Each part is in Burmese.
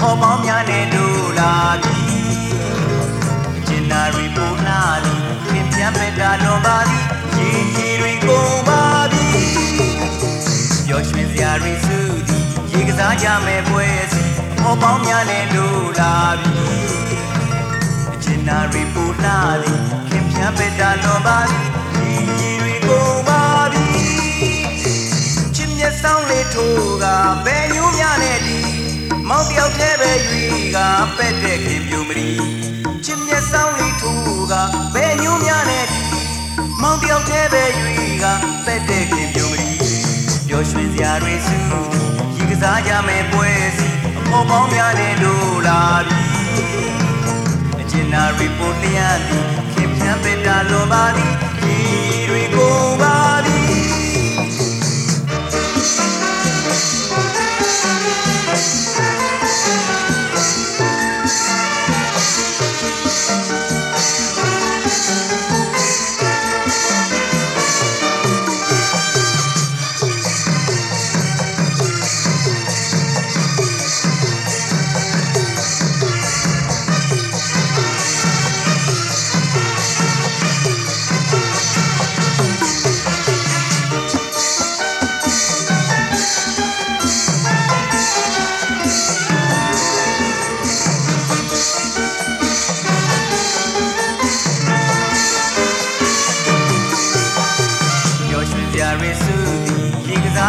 ဟောမောင်းများနဲ့တို့လာပြီကျင်နာရီပိုလာသည်ခင်ပြမေတ္တာလွန်ပါသည်ရေကြီးတွေကုန်ပါပြီပျော်ရွှင်စရာတွေစုသည်ရေကစားကြမယ်ပွဲစီဟောမောင်းများနဲ့တို့လာပြီကျင်နာရီပိုလာသည်ခင်ပြမေတ္တာလွန်ပါသည်ရေကြီးတွေကုန်ပါပြီချစ်မြတ်ဆောင်လေးထိုးကပဲ မောင်တယောက်တည်းပဲရွေကပဲ့တဲ့ခင်ပြူမရီချစ်မျက်စောင်းလေးထိုးကဘယ်ညိုးများနဲ့ဒီမောင်တယောက်တည်းပဲရွေကပဲ့တဲ့ခင်ပြူမရီပျော်ရွှင်စရာတွေစုရီကစားကြမယ်ပွဲစီအဖို့ပေါင်းများနဲ့လို့လာပြီအကျဉ်းနာရီပိုလျက်သည်ခင်ဗျားပဲတာလွန်ပါသည်ရီတွေကုန်ပါပြီပျော်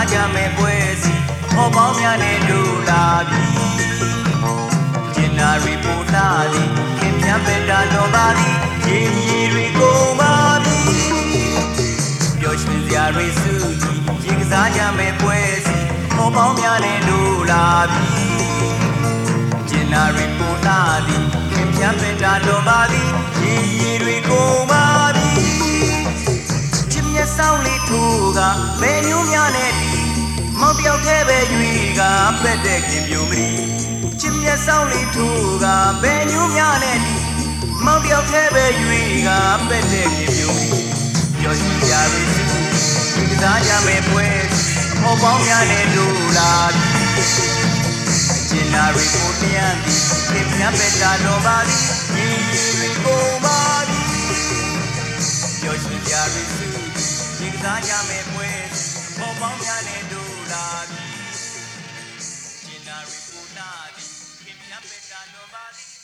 ကစားကြမယ်ပွဲစီဟောပေါင်းများနဲ့တို့လာပြီကျင်နာရီပိုလာသည်ခင်ဗျားပဲတာလွန်ပါသည်ရေရီတွေကုန်ပါပြီပျော်ရွှင်စရာတွေစုသည်ရေကစားကြမယ်ပွဲစီဟောပေါင်းများနဲ့တို့လာပြီကျင်နာရီပိုလာသည်ခင်ဗျားပဲတာလွန်ပါသည်ရေရီတွေကုန်ပါပြီချ စ်မျက်စောင်းလေးထိုးကဘယ်ညိုးများနဲ့ဒီမောင်တယောက်တည်းပဲရွေကပက်တဲ့ခင်ပြိုမရီချစ်မျက်စောင်းလေးထိုးကဘယ်ညိုးများနဲ့ဒီမောင်တယောက်တည်းပဲရွေကပက်တဲ့ခင်ပြိုမရီပျော်ရွှင်ကြပြီဒီကစားကြမယ်ပွဲဟောပေါင်းများနဲ့တို့လာပြီကျင်နာရီကိုပြန်သည်ခင်ဗျားပဲတာတော်ပါသည် nobody